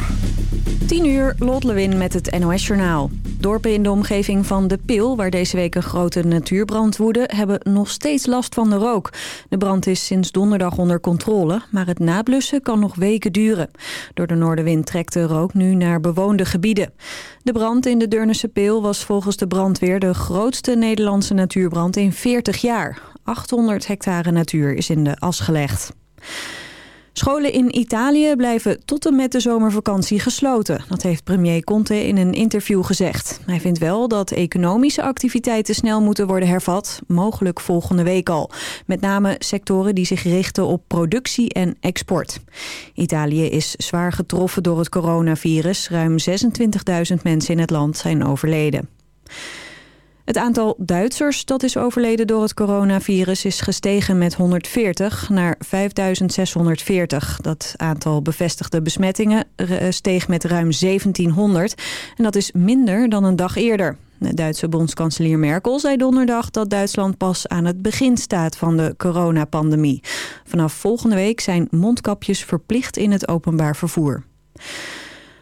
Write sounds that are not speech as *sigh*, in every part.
uur. 10 uur, Lot Lewin met het NOS Journaal. Dorpen in de omgeving van De Pil, waar deze week een grote natuurbrand woedde... hebben nog steeds last van de rook. De brand is sinds donderdag onder controle, maar het nablussen kan nog weken duren. Door de noordenwind trekt de rook nu naar bewoonde gebieden. De brand in de Deurnense Pil was volgens de brandweer... de grootste Nederlandse natuurbrand in 40 jaar. 800 hectare natuur is in de as gelegd. Scholen in Italië blijven tot en met de zomervakantie gesloten. Dat heeft premier Conte in een interview gezegd. Hij vindt wel dat economische activiteiten snel moeten worden hervat. Mogelijk volgende week al. Met name sectoren die zich richten op productie en export. Italië is zwaar getroffen door het coronavirus. Ruim 26.000 mensen in het land zijn overleden. Het aantal Duitsers dat is overleden door het coronavirus is gestegen met 140 naar 5640. Dat aantal bevestigde besmettingen eh, steeg met ruim 1700 en dat is minder dan een dag eerder. De Duitse bondskanselier Merkel zei donderdag dat Duitsland pas aan het begin staat van de coronapandemie. Vanaf volgende week zijn mondkapjes verplicht in het openbaar vervoer.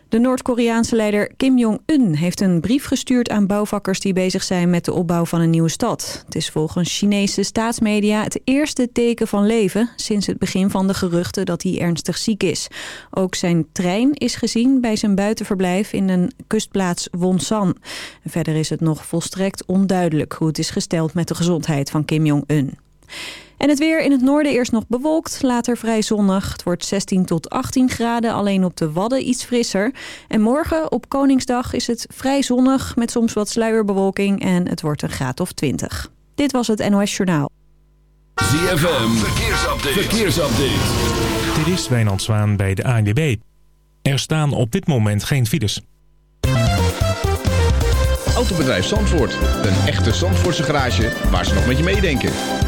De Noord-Koreaanse leider Kim Jong-un heeft een brief gestuurd aan bouwvakkers die bezig zijn met de opbouw van een nieuwe stad. Het is volgens Chinese staatsmedia het eerste teken van leven sinds het begin van de geruchten dat hij ernstig ziek is. Ook zijn trein is gezien bij zijn buitenverblijf in een kustplaats Wonsan. Verder is het nog volstrekt onduidelijk hoe het is gesteld met de gezondheid van Kim Jong-un. En het weer in het noorden eerst nog bewolkt, later vrij zonnig. Het wordt 16 tot 18 graden, alleen op de Wadden iets frisser. En morgen op Koningsdag is het vrij zonnig met soms wat sluierbewolking en het wordt een graad of 20. Dit was het NOS Journaal. ZFM, verkeersupdate. verkeersupdate. Dit is Wijnand Zwaan bij de ANWB. Er staan op dit moment geen files. Autobedrijf Zandvoort. Een echte Zandvoortse garage waar ze nog met je meedenken.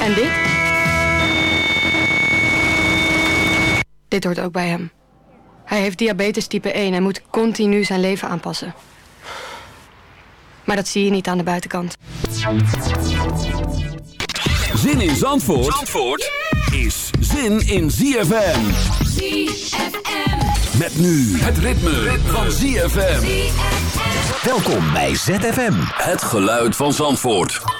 en dit? Dit hoort ook bij hem. Hij heeft diabetes type 1 en moet continu zijn leven aanpassen. Maar dat zie je niet aan de buitenkant. Zin in Zandvoort, Zandvoort is zin in ZFM. ZFM. Met nu het ritme, ritme. van ZFM. Welkom bij ZFM. Het geluid van Zandvoort.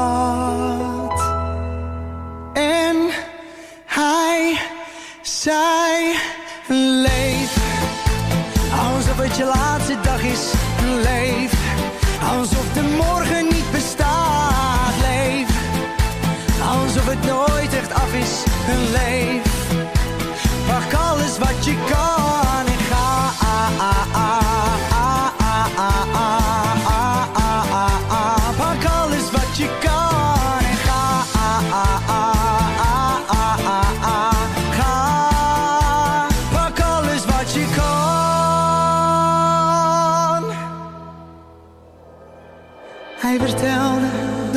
De laatste dag is, leef. Alsof de morgen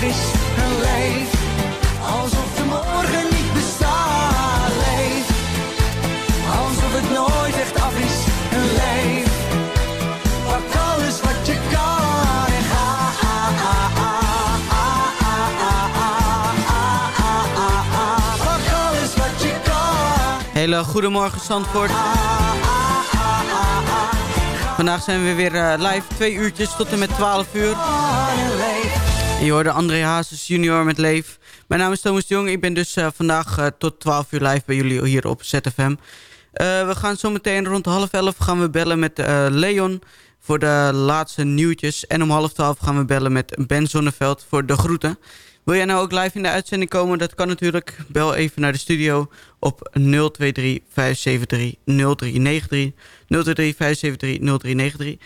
Dag is en leef. Alsof de morgen niet bestaat. Leef. Alsof het nooit echt af is en leef. Pak alles wat je kan en ga. Pak alles wat je kan. Hele goedemorgen Zandvoort. Vandaag zijn we weer eh, live, twee uurtjes tot en met 12 uur. Je hoorde André Hazes junior met Leef. Mijn naam is Thomas Jong, ik ben dus eh, vandaag eh, tot 12 uur live bij jullie hier op ZFM. Eh, we gaan zo meteen rond half elf gaan we bellen met Leon voor de laatste nieuwtjes. En om half twaalf gaan we bellen met Ben Zonneveld voor de groeten. Wil jij nou ook live in de uitzending komen? Dat kan natuurlijk. Bel even naar de studio op 023 573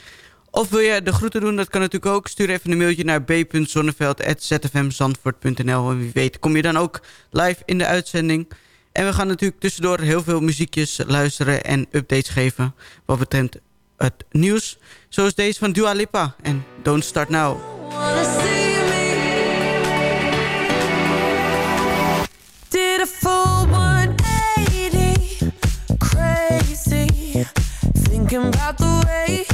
0393. 023 573 0393. Of wil je de groeten doen? Dat kan natuurlijk ook. Stuur even een mailtje naar b.zonneveld.zfmzandvoort.nl. En wie weet kom je dan ook live in de uitzending. En we gaan natuurlijk tussendoor heel veel muziekjes luisteren en updates geven. Wat betreft het nieuws. Zoals deze van Dua Lipa en Don't Start Now. Did a full 180, crazy. Thinking about the way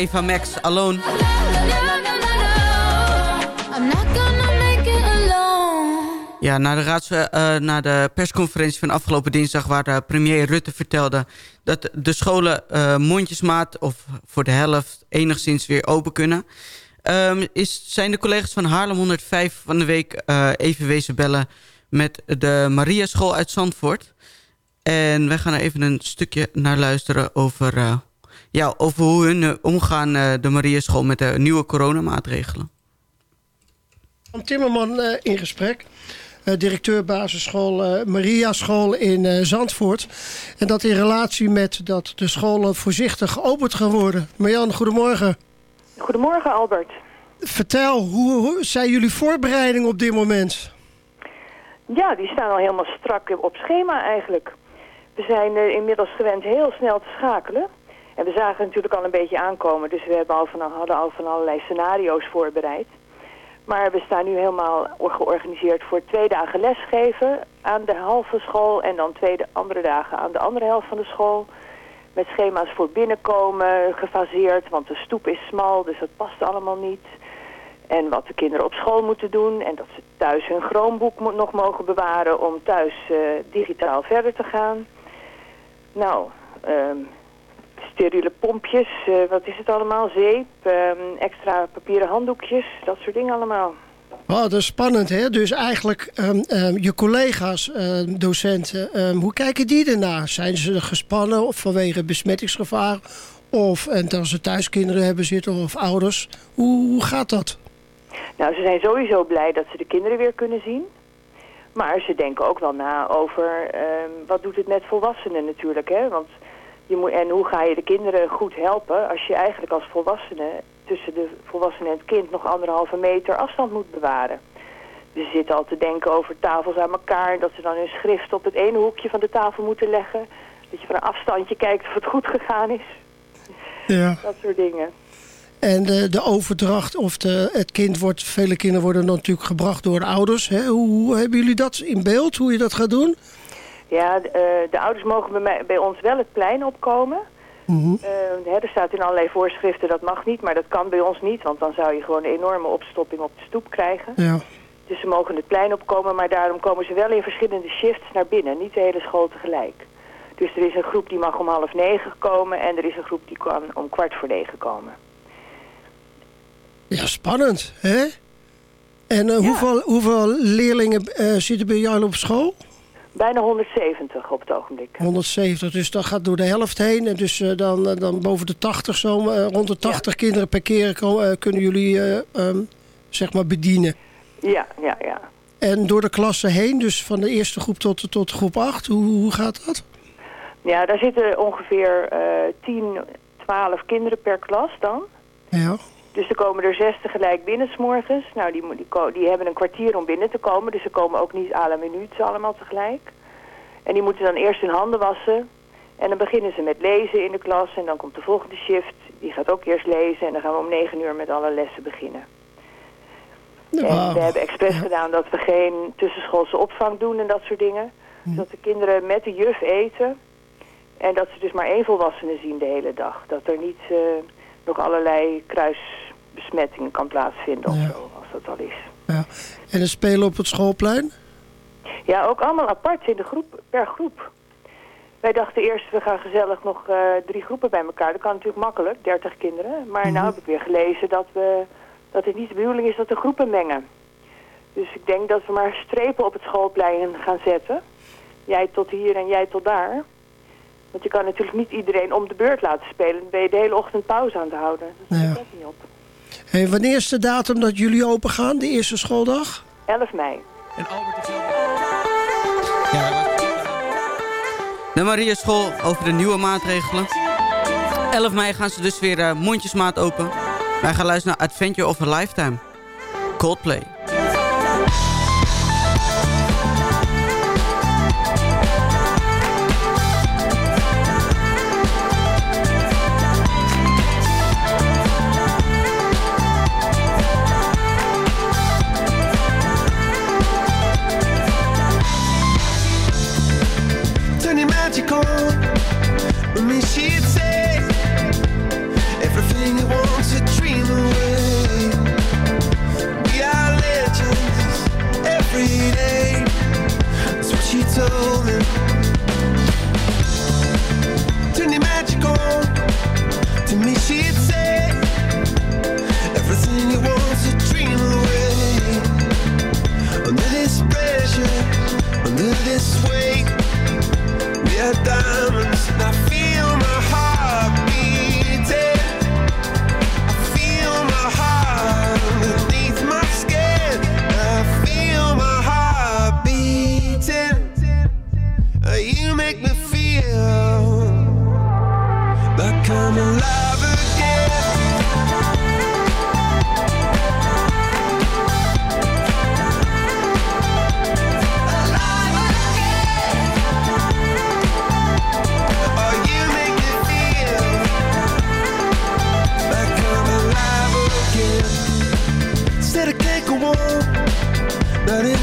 Eva Max, Alone. I'm not gonna make it alone. Ja, na de, raads, eh, na de persconferentie van afgelopen dinsdag... waar de premier Rutte vertelde dat de scholen eh, mondjesmaat... of voor de helft enigszins weer open kunnen... ehm, is, zijn de collega's van Haarlem 105 van de week even wezen bellen... met de Maria School uit Zandvoort. En wij gaan er even een stukje naar luisteren over, ja, over hoe hun eh, omgaan... eh, de Maria School met de nieuwe coronamaatregelen. Van Timmerman eh, in gesprek. Eh, directeur basisschool eh, Maria School in eh, Zandvoort. En dat in relatie met dat de scholen voorzichtig geopend gaan worden. Marjan, goedemorgen. Goedemorgen Albert. Vertel, hoe, hoe zijn jullie voorbereidingen op dit moment? Ja, die staan al helemaal strak op schema eigenlijk. We zijn eh, inmiddels gewend heel snel te schakelen. En we zagen natuurlijk al een beetje aankomen. Dus we hebben al van, hadden al van allerlei scenario's voorbereid. Maar we staan nu helemaal georganiseerd voor twee dagen lesgeven aan de halve school. En dan twee de andere dagen aan de andere helft van de school. Met schema's voor binnenkomen, gefaseerd. Want de stoep is smal, dus dat past allemaal niet. En wat de kinderen op school moeten doen. En dat ze thuis hun mo- nog mogen bewaren om thuis eh, digitaal verder te gaan. Nou, ehm, steriele pompjes, eh, wat is het allemaal? Zeep, ehm, extra papieren handdoekjes, dat soort dingen allemaal. Oh, dat is spannend, hè? Dus eigenlijk ehm, ehm, je collega's, ehm, docenten, hoe kijken die ernaar? Zijn ze gespannen of vanwege besmettingsgevaar? Of en als ze thuis kinderen hebben zitten of ouders? Hoe, hoe gaat dat? Nou, ze zijn sowieso blij dat ze de kinderen weer kunnen zien. Maar ze denken ook wel na over wat doet het met volwassenen natuurlijk. Hè? Want je moet, en hoe ga je de kinderen goed helpen als je eigenlijk als volwassene tussen de volwassene en het kind nog anderhalve meter afstand moet bewaren. Dus ze zitten al te denken over tafels aan elkaar. Dat ze dan hun schrift op het ene hoekje van de tafel moeten leggen. Dat je van een afstandje kijkt of het goed gegaan is. Ja. Dat soort dingen. En de, de overdracht of de, het kind wordt... Vele kinderen worden natuurlijk gebracht door de ouders. Hè? Hoe, hoe hebben jullie dat in beeld, hoe je dat gaat doen? Ja, de, eh, de ouders mogen bij, mij, bij ons wel het plein opkomen. Mhm. Eh, er staat in allerlei voorschriften dat mag niet, maar dat kan bij ons niet. Want dan zou je gewoon een enorme opstopping op de stoep krijgen. Ja. Dus ze mogen het plein opkomen, maar daarom komen ze wel in verschillende shifts naar binnen. Niet de hele school tegelijk. Dus er is een groep die mag om half negen komen en er is een groep die kan om kwart voor negen komen. Ja, spannend, hè? En eh, hoeveel, hoeveel leerlingen zitten bij jou op school? Bijna 170 op het ogenblik. 170, dus dat gaat door de helft heen. En dus eh, dan, eh, dan boven de 80 zo, eh, rond de 80 kinderen per keer kunnen jullie eh, ehm, zeg maar bedienen. Ja, ja, ja. En door de klassen heen, dus van de eerste groep tot, tot groep 8, hoe, hoe gaat dat? Ja, daar zitten ongeveer eh 10, 12 kinderen per klas dan. Ja. Dus er komen er zes tegelijk binnen s'morgens. Nou, die, die, hebben een kwartier om binnen te komen. Dus ze komen ook niet à la minuut allemaal tegelijk. En die moeten dan eerst hun handen wassen. En dan beginnen ze met lezen in de klas. En dan komt de volgende shift. Die gaat ook eerst lezen. En dan gaan we om negen uur met alle lessen beginnen. En we hebben expres gedaan dat we geen tussenschoolse opvang doen en dat soort dingen. Dat de kinderen met de juf eten. En dat ze dus maar één volwassene zien de hele dag. Dat er niet eh, nog allerlei kruisbesmettingen kan plaatsvinden of zo, als dat al is. ja. En het spelen op het schoolplein? Ja, ook allemaal apart in de groep, per groep. Wij dachten eerst, we gaan gezellig nog eh, drie groepen bij elkaar. Dat kan natuurlijk makkelijk, 30 kinderen. Maar nou heb ik weer gelezen dat, we, dat het niet de bedoeling is dat de groepen mengen. Dus ik denk dat we maar strepen op het schoolplein gaan zetten. Jij tot hier en jij tot daar. Want je kan natuurlijk niet iedereen om de beurt laten spelen. Dan ben je de hele ochtend pauze aan het houden. Dat Ja. ook niet op. Hey, wanneer is de datum dat jullie open gaan, de eerste schooldag? 11 mei. De Maria School over de nieuwe maatregelen. 11 mei gaan ze dus weer eh, mondjesmaat open. Wij gaan luisteren naar Adventure of a Lifetime. Coldplay. Ready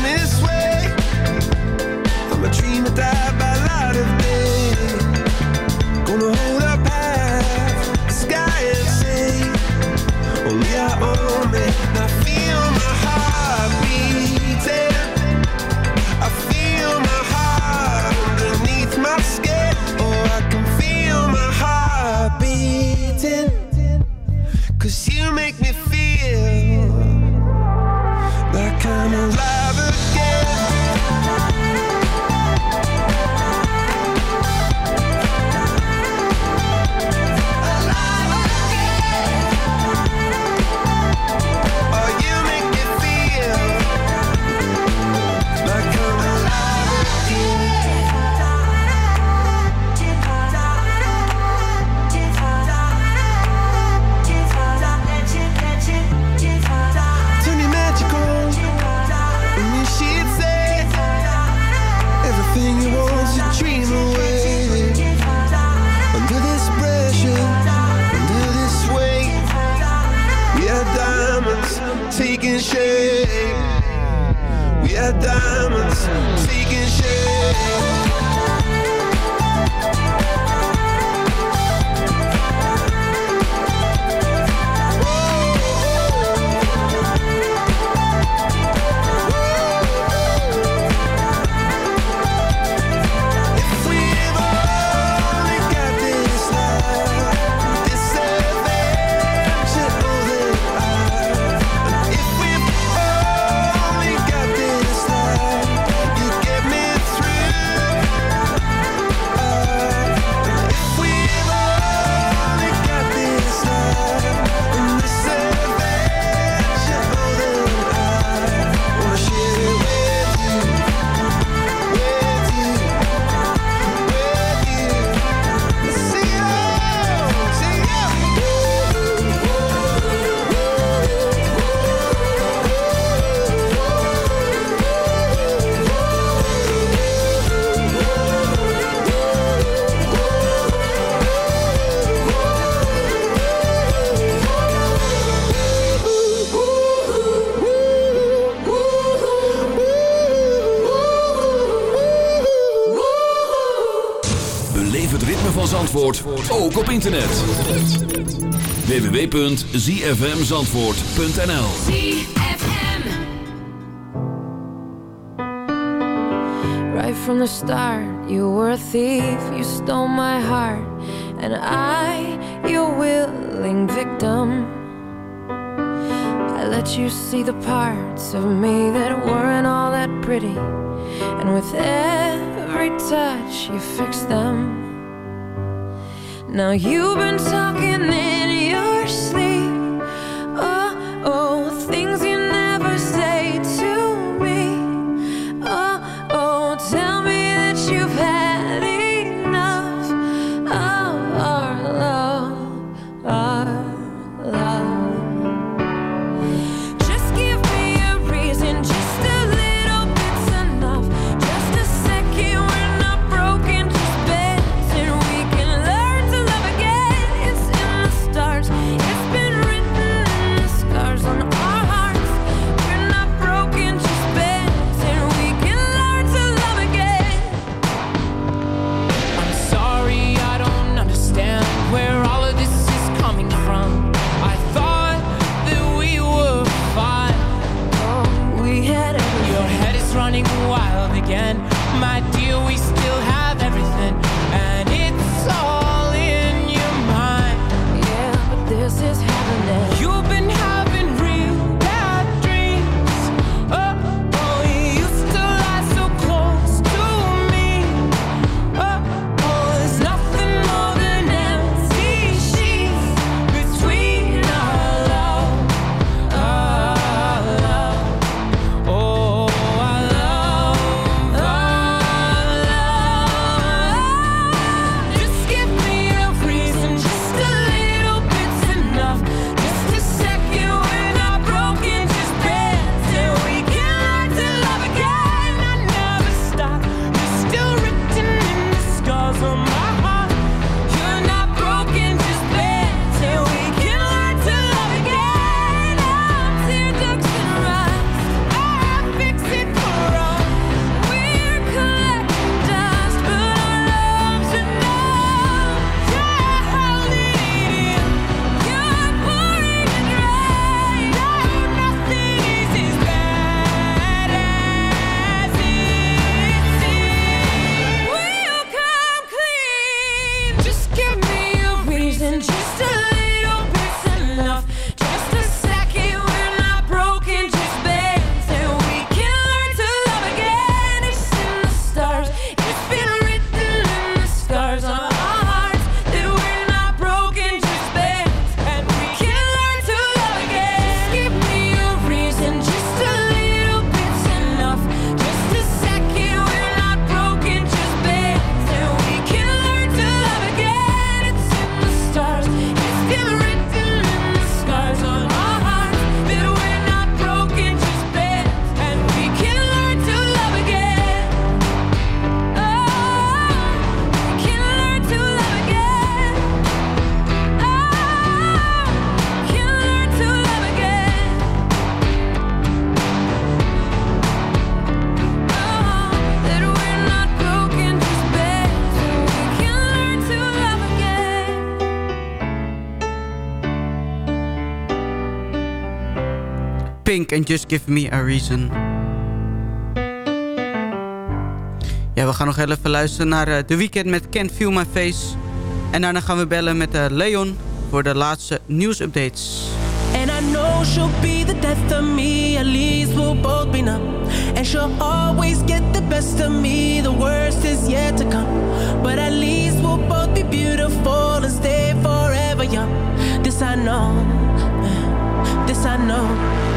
internet. www.zfmzandvoort.nl Right from the start, you were a thief, you stole my heart, and I, your willing victim. I let you see the parts of me that weren't all that pretty, and with every touch, you fixed them. Now you've been talking in Pink en Just Give Me A Reason. Ja, we gaan nog heel even luisteren naar uh, The Weeknd met Can't Feel My Face. En daarna gaan we bellen met uh, Leon voor de laatste nieuwsupdates. And I know she'll be the death of me, at least we'll both be numb. And she'll always get the best of me, the worst is yet to come. But at least we'll both be beautiful and stay forever young. This I know, this I know.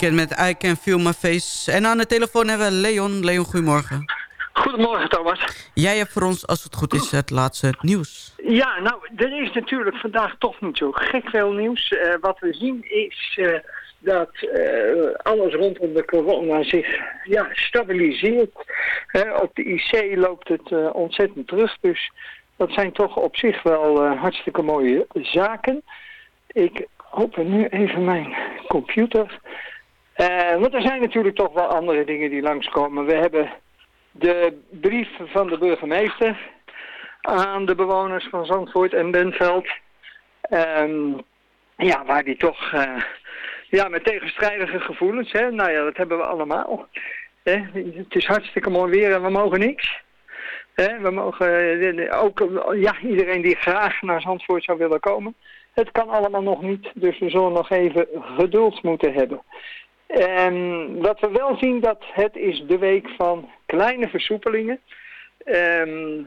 The Weeknd met I Can Feel My Face. En aan de telefoon hebben we Leon. Leon, goedemorgen. Goedemorgen, Thomas. Jij hebt voor ons, als het goed is, het laatste nieuws. Ja, nou, er is natuurlijk vandaag toch niet zo gek veel nieuws. Eh, wat we zien is eh, dat eh, alles rondom de corona zich ja, stabiliseert. Op de IC loopt het ontzettend terug, dus dat zijn toch op zich wel hartstikke mooie zaken. Ik open nu even mijn computer. Eh, want er zijn natuurlijk toch wel andere dingen die langskomen. We hebben de brief van de burgemeester aan de bewoners van Zandvoort en Benveld. Ehm, ja, waar die toch eh, ja, met tegenstrijdige gevoelens, hè? nou ja, dat hebben we allemaal. Hè? Het is hartstikke mooi weer en we mogen niks. Hè? We mogen eh, ook, ja, iedereen die graag naar Zandvoort zou willen komen. Het kan allemaal nog niet, dus we zullen nog even geduld moeten hebben. En wat we wel zien, dat het is de week van kleine versoepelingen. Ehm,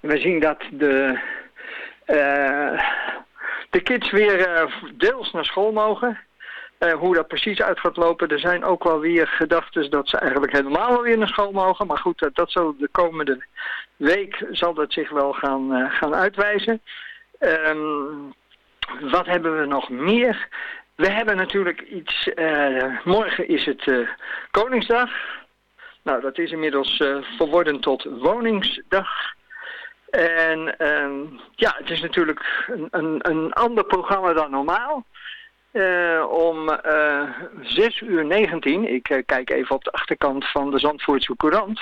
we zien dat de, eh, de kids weer eh, deels naar school mogen. Eh, hoe dat precies uit gaat lopen, er zijn ook wel weer gedachten dat ze eigenlijk helemaal weer naar school mogen. Maar goed, dat, dat zal de komende week zal dat zich wel gaan, gaan uitwijzen. Ehm, wat hebben we nog meer? We hebben natuurlijk iets... eh, morgen is het eh, Koningsdag. Nou, dat is inmiddels eh, verworden tot Woningsdag. En ehm, ja, het is natuurlijk een, een, een ander programma dan normaal. Om eh 6 uur 19, ik kijk even op de achterkant van de Zandvoortse Courant,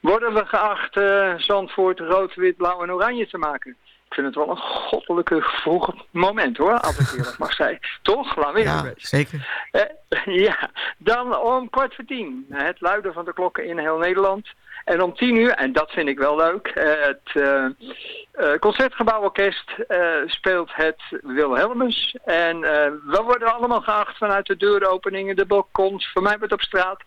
worden we geacht Zandvoort rood, wit, blauw en oranje te maken. Ik vind het wel een goddelijke vroeg moment hoor, als ik eerlijk mag zijn. Toch? Laat weer Ja, zeker. Eh, *laughs* ja, dan om kwart voor tien. Het luiden van de klokken in heel Nederland. En om tien uur, en dat vind ik wel leuk, het eh, eh, Concertgebouworkest speelt het Wilhelmus. En we worden allemaal geacht vanuit de deuropeningen, de balkons, voor mij wordt op straat.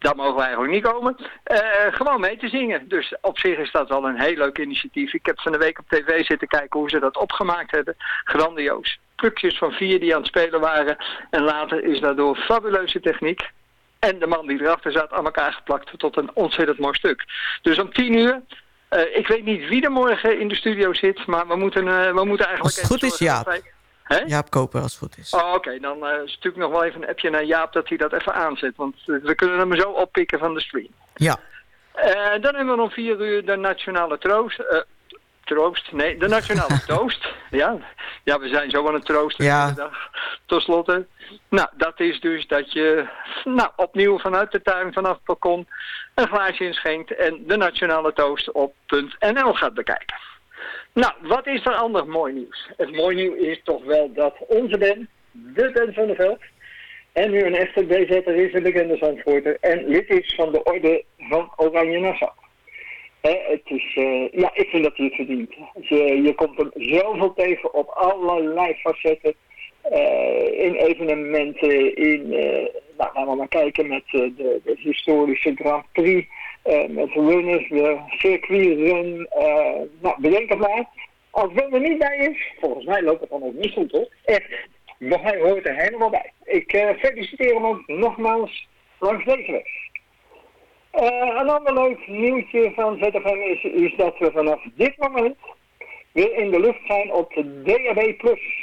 Daar mogen we eigenlijk niet komen. eh, gewoon mee te zingen. Dus op zich is dat wel een heel leuk initiatief. Ik heb van de week op tv zitten kijken hoe ze dat opgemaakt hebben. Grandioos. Clubjes van vier die aan het spelen waren. En later is daardoor fabuleuze techniek. En de man die erachter zat aan elkaar geplakt tot een ontzettend mooi stuk. Dus om tien uur. eh, ik weet niet wie er morgen in de studio zit. Maar we moeten, eh, we moeten eigenlijk... Als het goed is, dat wij- Jaap Koper, als het goed is. Oh, Oké, dan eh, is natuurlijk nog wel even een appje naar Jaap dat hij dat even aanzet. Want eh, we kunnen hem zo oppikken van de stream. Ja. Eh, dan hebben we om vier uur de nationale troost. troost, nee, de nationale *laughs* toast. Ja. ja, we zijn zo aan het troosten Ja. de dag. Tot slotte. Nou, dat is dus dat je nou, opnieuw vanuit de tuin, vanaf het balkon, een glaasje inschenkt en de nationale toast op .nl gaat bekijken. Nou, wat is er anders mooi nieuws? Het mooi nieuws is toch wel dat onze Ben, de Ben van der Veld, en nu een echte BZ'er is, een bekende Zandvoorter, en lid is van de orde van Oranje Nassau. Eh, het is, eh, ja, ik vind dat hij het verdient. Je, je komt hem zoveel tegen op allerlei facetten. eh, in evenementen, in, nou, laten we maar kijken met de, de historische Grand Prix, eh, met runners, de circuitrun, eh nou, bedenk maar. Als Ben er niet bij is, volgens mij loopt het dan ook niet goed hoor. Echt, maar hij hoort er helemaal bij. Ik eh, feliciteer hem ook nogmaals langs deze weg. Een ander leuk nieuwtje van ZFM is, is dat we vanaf dit moment weer in de lucht zijn op de DAB+.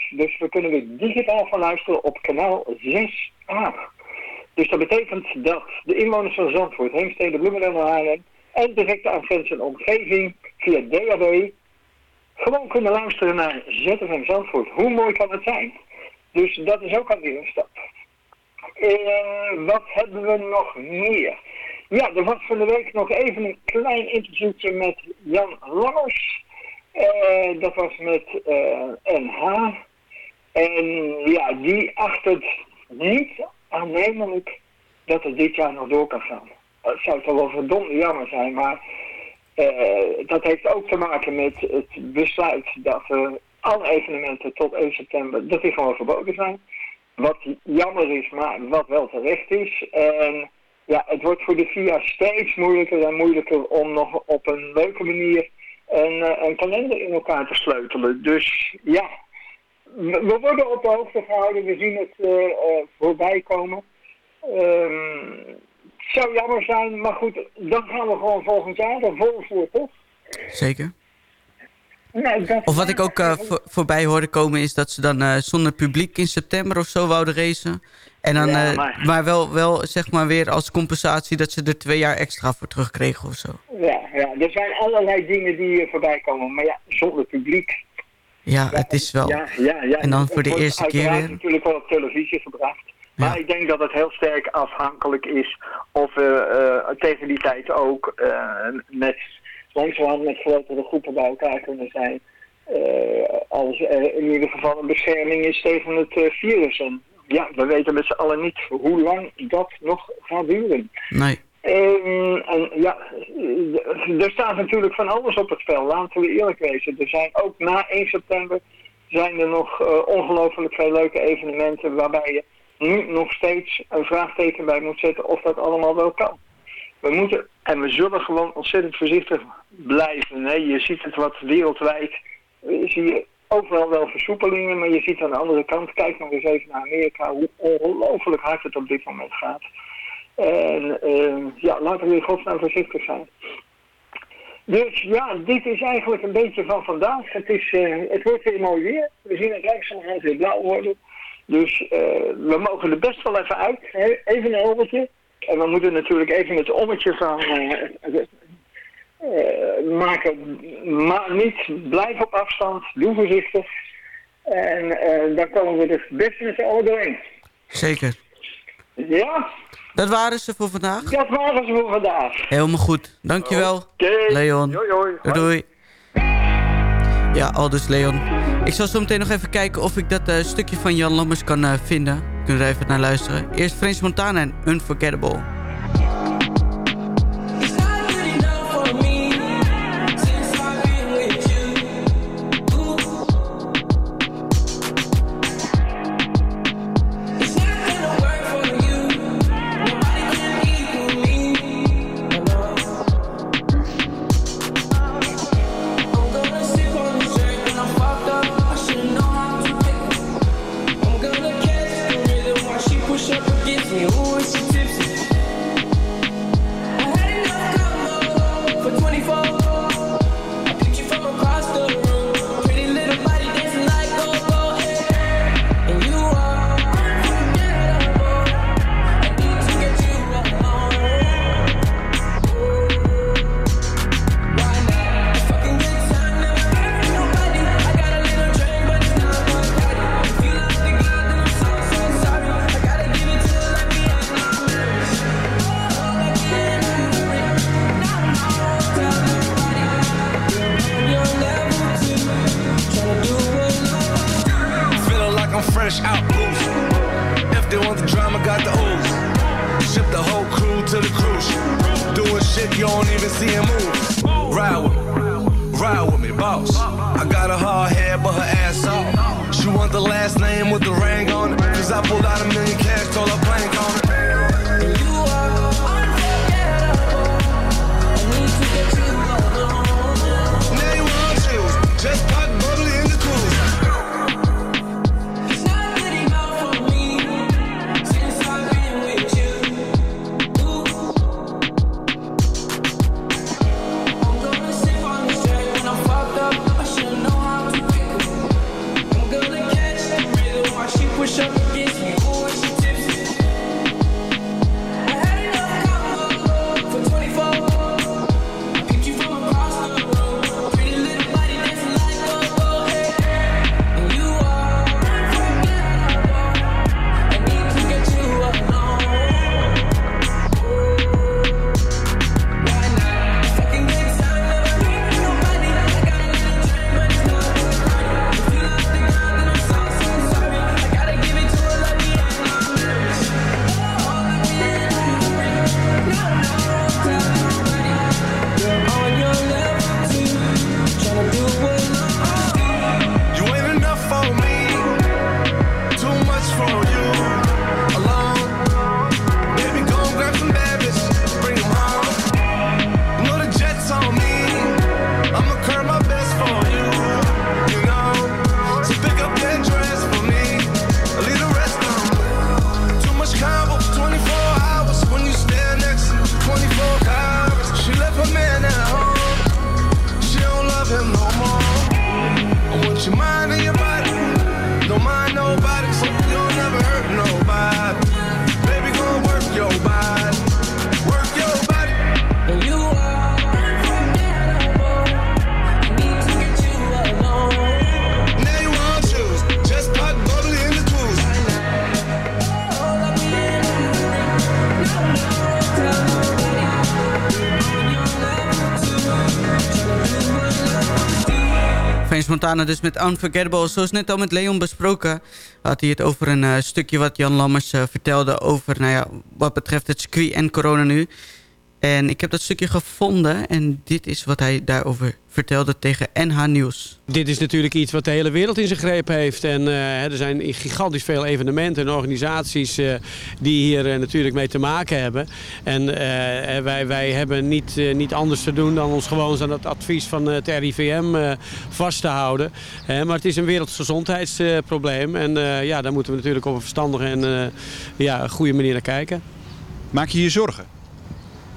Dus we kunnen weer digitaal gaan luisteren op kanaal 6A. Dus dat betekent dat de inwoners van Zandvoort, Heemstede, Bloemendaal en Haarlem en directe aangrenzende omgeving via DAB gewoon kunnen luisteren naar ZFM Zandvoort. Hoe mooi kan het zijn? Dus dat is ook alweer een stap. Eh, wat hebben we nog meer? Ja, er was van de week nog even een klein interviewtje met Jan Lammers. Eh, dat was met eh, NH. En ja, die acht het niet aannemelijk dat het dit jaar nog door kan gaan. Het zou toch wel verdomd jammer zijn, maar eh, dat heeft ook te maken met het besluit dat er alle evenementen tot 1 september, dat die gewoon verboden zijn. Wat jammer is, maar wat wel terecht is. En ja, het wordt voor de VIA steeds moeilijker en moeilijker om nog op een leuke manier een, eh, een kalender in elkaar te sleutelen. Dus ja, we worden op de hoogte gehouden. We zien het eh, eh, voorbij komen. Ehm, het zou jammer zijn, maar goed, dan gaan we gewoon volgend jaar er vol voor, toch? Zeker. Nou, dat Of wat ik ook eh, voor- voorbij hoorde komen is dat ze dan eh, zonder publiek in september of zo wouden racen. En dan, Ja, eh, maar- maar wel, wel zeg maar weer als compensatie dat ze er twee jaar extra voor terugkregen of zo. Ja, ja, er zijn allerlei dingen die voorbij komen. Maar ja, zonder publiek. Ja, het is wel. Ja, ja, ja. En dan voor de eerste keer weer. natuurlijk wel op televisie gebracht. Maar ik denk dat het heel sterk afhankelijk is of we eh, tegen die tijd ook eh, met langzamerhand met grotere groepen bij elkaar kunnen zijn. Eh, als er in ieder geval een bescherming is tegen het eh, virus. En ja, we weten met z'n allen niet hoe lang dat nog gaat duren. Nee. Ehm, ja, eh, er staat natuurlijk van alles op het spel. Laten we eerlijk wezen. Er zijn ook na 1 september zijn er nog eh, ongelooflijk veel leuke evenementen waarbij je nu nog steeds een vraagteken bij moet zetten of dat allemaal wel kan. We moeten en we zullen gewoon ontzettend voorzichtig blijven. Je ziet het wat wereldwijd. eh, zie je overal wel versoepelingen, maar je ziet aan de andere kant, kijk nog eens even naar Amerika, hoe ongelooflijk hard het op dit moment gaat. En eh, ja, laten we in godsnaam voorzichtig zijn. Dus ja, dit is eigenlijk een beetje van vandaag. Het, is, eh, het wordt weer mooi weer. We zien het langzamerhand weer blauw worden. Dus eh, we mogen er best wel even uit. Even een ommetje. En we moeten natuurlijk even het ommetje van eh, maken. Maar niet, blijf op afstand, doe voorzichtig. En dan komen we er best met z'n allen doorheen. Zeker. Ja, Dat waren ze voor vandaag. dat waren ze voor vandaag. Helemaal goed. Dankjewel. Leon. Doei, doei. Ja, aldus Leon. Ik zal zo meteen nog even kijken of ik dat eh, stukje van Jan Lammers kan eh, vinden. Kunnen we er even naar luisteren. Eerst French Montana en Unforgettable. Montana dus met Unforgettable. Zoals net al met Leon besproken... had hij het over een eh, stukje wat Jan Lammers eh, vertelde... over nou ja, wat betreft het circuit en corona nu. En ik heb dat stukje gevonden... en dit is wat hij daarover vertelde tegen NH Nieuws. Dit is natuurlijk iets wat de hele wereld in zijn greep heeft. En eh, er zijn gigantisch veel evenementen en organisaties eh, die hier eh, natuurlijk mee te maken hebben. En eh, wij, wij hebben niet, niet anders te doen dan ons gewoon aan het advies van het RIVM eh, vast te houden. Maar het is een wereldgezondheidsprobleem. en eh, ja, daar moeten we natuurlijk op een verstandige en eh, ja, goede manier naar kijken. Maak je je zorgen?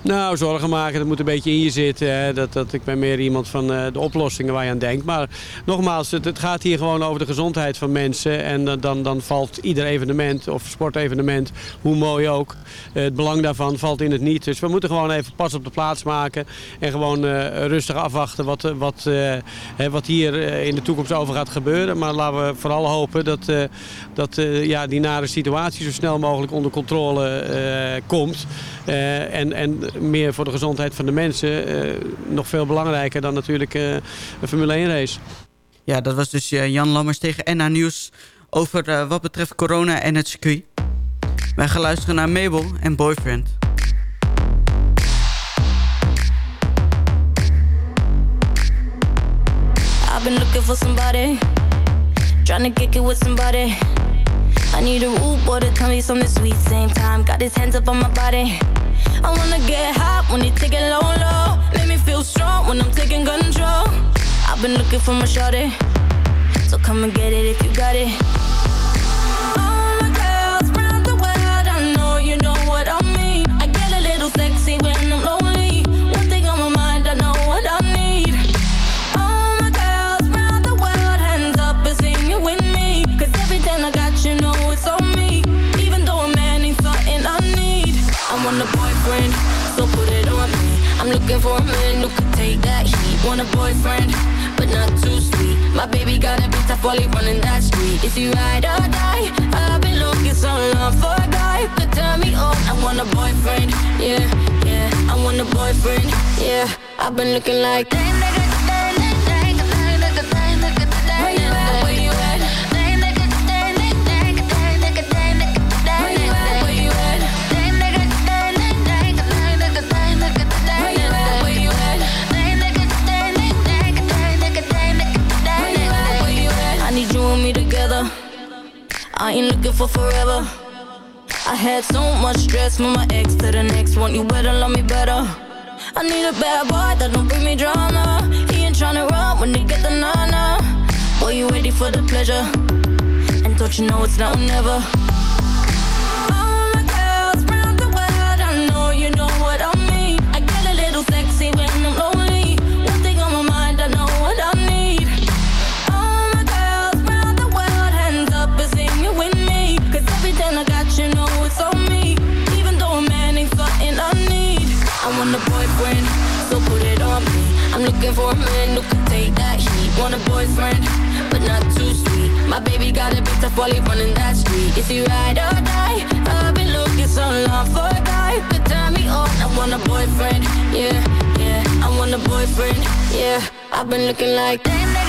Nou, zorgen maken, dat moet een beetje in je zitten. Hè. Dat, dat, ik ben meer iemand van eh, de oplossingen waar je aan denkt. Maar nogmaals, het, het gaat hier gewoon over de gezondheid van mensen. En eh, dan, dan valt ieder evenement of sportevenement, hoe mooi ook, eh, het belang daarvan valt in het niet. Dus we moeten gewoon even pas op de plaats maken. En gewoon rustig afwachten wat, wat, hè, wat hier in de toekomst over gaat gebeuren. Maar laten we vooral hopen dat, dat ja, die nare situatie zo snel mogelijk onder controle komt. En, en meer voor de gezondheid van de mensen. eh, nog veel belangrijker dan natuurlijk eh, een Formule 1 race. Ja, dat was dus eh, Jan Lammers tegen NH Nieuws over eh, wat betreft corona en het circuit. Wij gaan luisteren naar Mabel en Boyfriend. I've been looking for somebody, trying to kick it with somebody. I need a rude boy to tell me something sweet. Same time, got his hands up on my body. I wanna get hot when he take it low, low. Make me feel strong when I'm taking control. I've been looking for my shorty, so come and get it if you got it. Street. Ride or die? I've been looking so long for a guy could turn me on. I want a boyfriend, yeah, yeah. I want a boyfriend, yeah. I've been looking like. I ain't looking for forever. I had so much stress from my ex to the next one. You better love me better. I need a bad boy that don't bring me drama. He ain't tryna run when they get the nana. Boy, you ready for the pleasure? And don't you know it's now or never? Looking for a man who can take that heat. Want a boyfriend, but not too sweet. My baby got a bit tough while he running that street. Is he ride or die? I've been looking so long for a guy could turn me on. I want a boyfriend, yeah, yeah. I want a boyfriend, yeah. I've been looking like. Where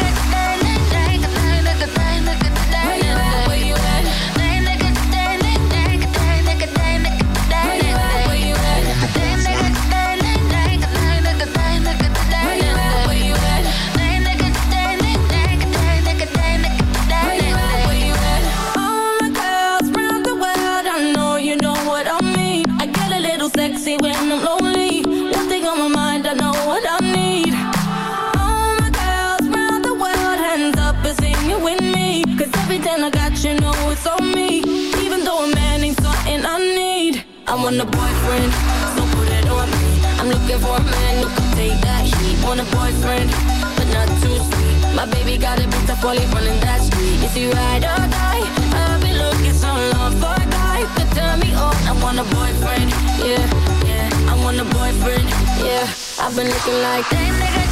a boyfriend, so put it on me. I'm looking for a man who can take that heat. Want a boyfriend, but not too sweet. My baby got bit tough while running that street. Is he ride or die? I've been looking so long for a guy could turn me on. I want a boyfriend, yeah, yeah. I want a boyfriend, yeah. I've been looking like. Where you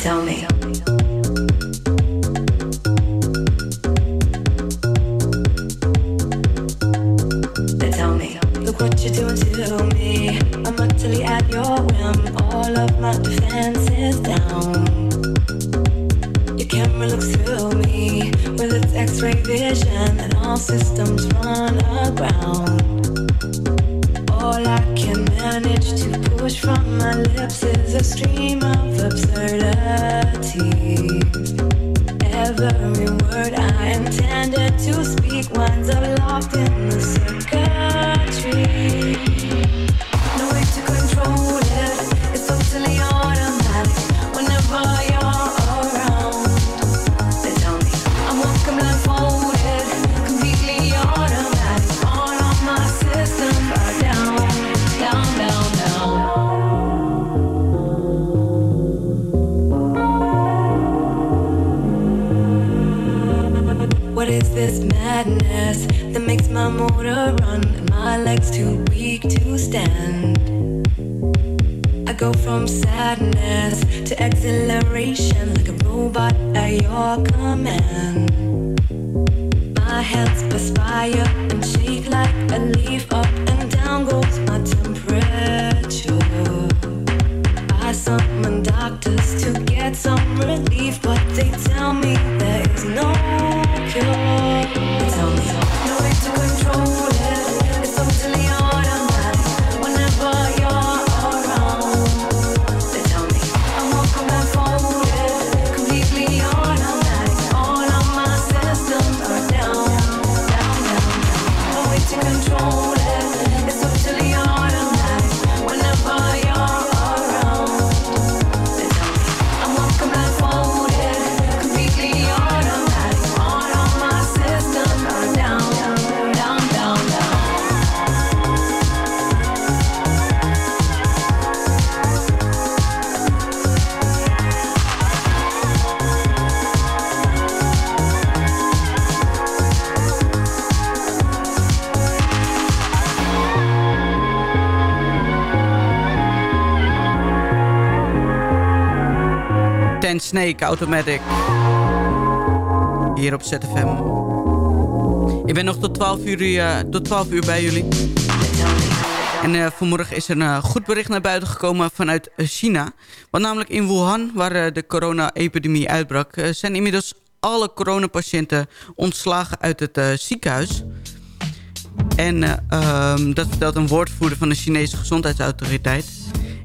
Tell me. Tell me, look what you're doing to me. I'm utterly at your whim. All of my defenses down. Your camera looks through me with its X-ray vision, and all systems run aground. All I can manage to push from my lips is a stream of absurdity. Ten Snake Automatic. Hier op ZFM. Ik ben nog tot 12 uur, eh, tot 12 uur bij jullie. En eh, vanmorgen is er een eh, goed bericht naar buiten gekomen vanuit China. Want namelijk in Wuhan, waar de corona-epidemie uitbrak... zijn inmiddels alle coronapatiënten ontslagen uit het ziekenhuis. En eh, ehm, dat vertelt een woordvoerder van de Chinese gezondheidsautoriteit.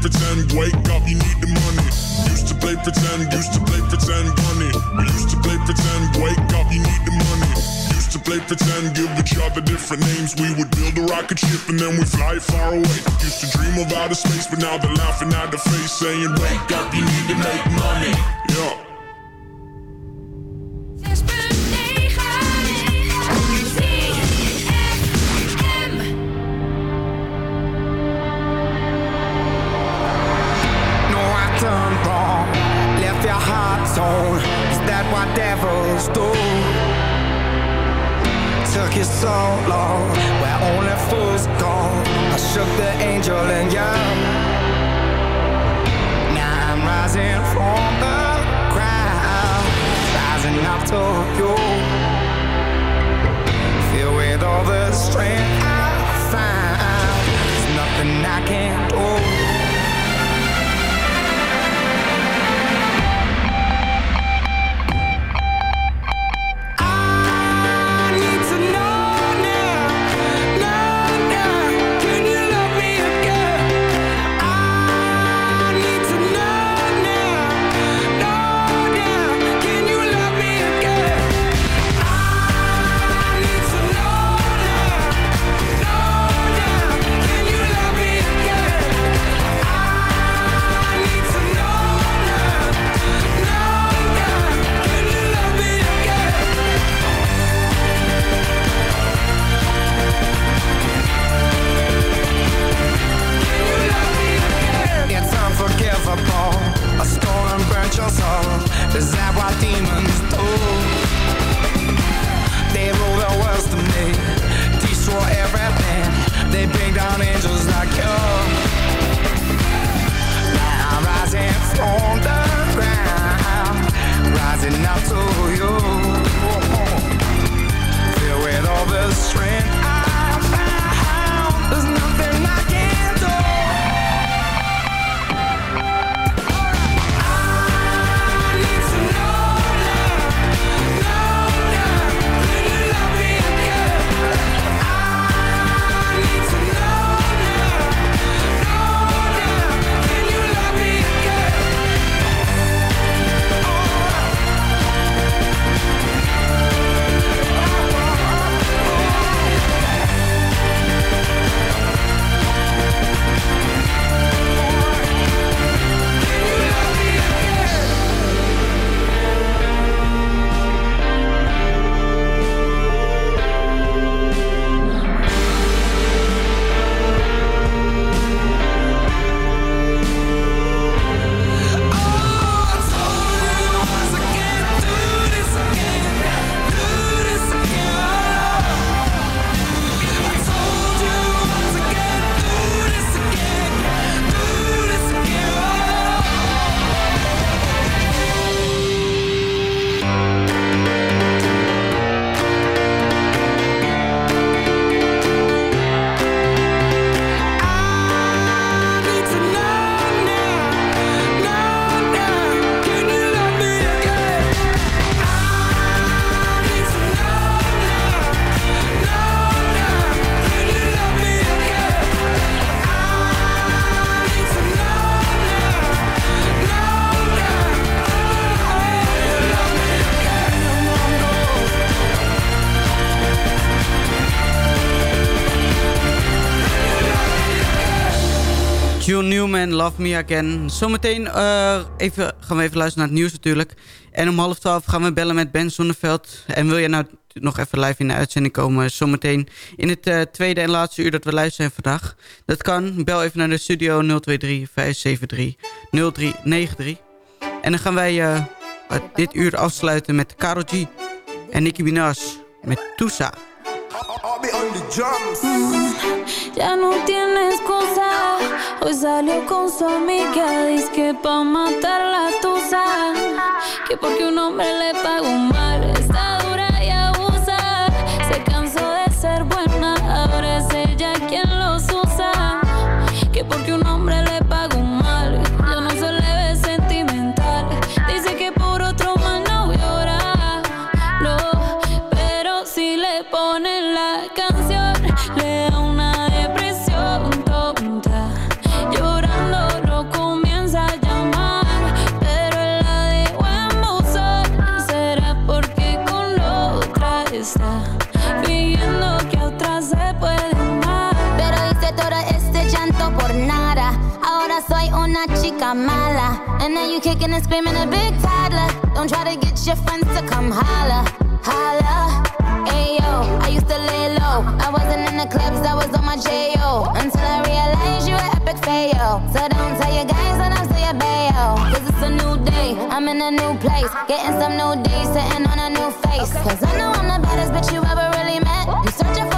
pretend, wake up, you need the money. Used to play pretend, used to play pretend, bunny. We used to play pretend, wake up, you need the money. Used to play pretend, give each other different names. We would build a rocket ship and then we fly far away. Used to dream about outer space, but now they're laughing at the face, saying, Wake up, you need the Love Me. Zometeen eh, even, gaan we even luisteren naar het nieuws natuurlijk. En om half twaalf gaan we bellen met Ben Zonneveld. En wil je nou nog even live in de uitzending komen? Zometeen in het eh, tweede en laatste uur dat we live zijn vandaag. Dat kan. Bel even naar de studio 023 573 0393. En dan gaan wij eh, dit uur afsluiten met Karol G en Nicki Minaj met Tusa. Ya no tiene excusa. Hoy salió con su amiga. Dice que pa' matar la tusa. Que porque un hombre le pagó mal. Chica mala. And now you kicking and screaming a big toddler. Don't try to get your friends to come holla, holla. Ayo, I used to lay low. I wasn't in the clubs, I was on my J.O. Until I realized you were epic fail. So don't tell your guys that I'm still your bayo. Cause it's a new day, I'm in a new place. Getting some new days, sitting on a new face. Cause I know I'm the baddest bitch you ever really met. You searching for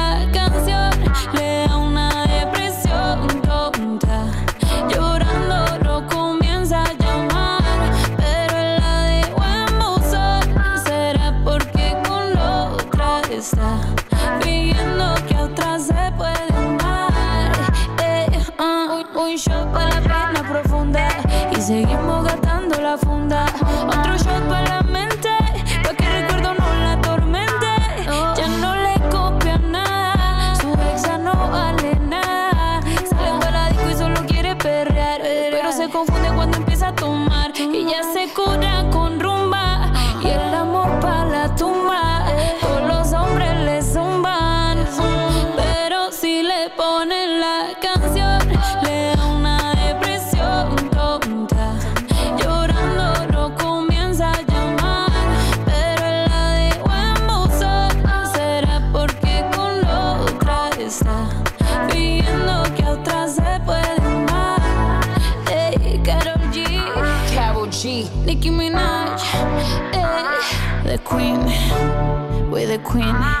Queen.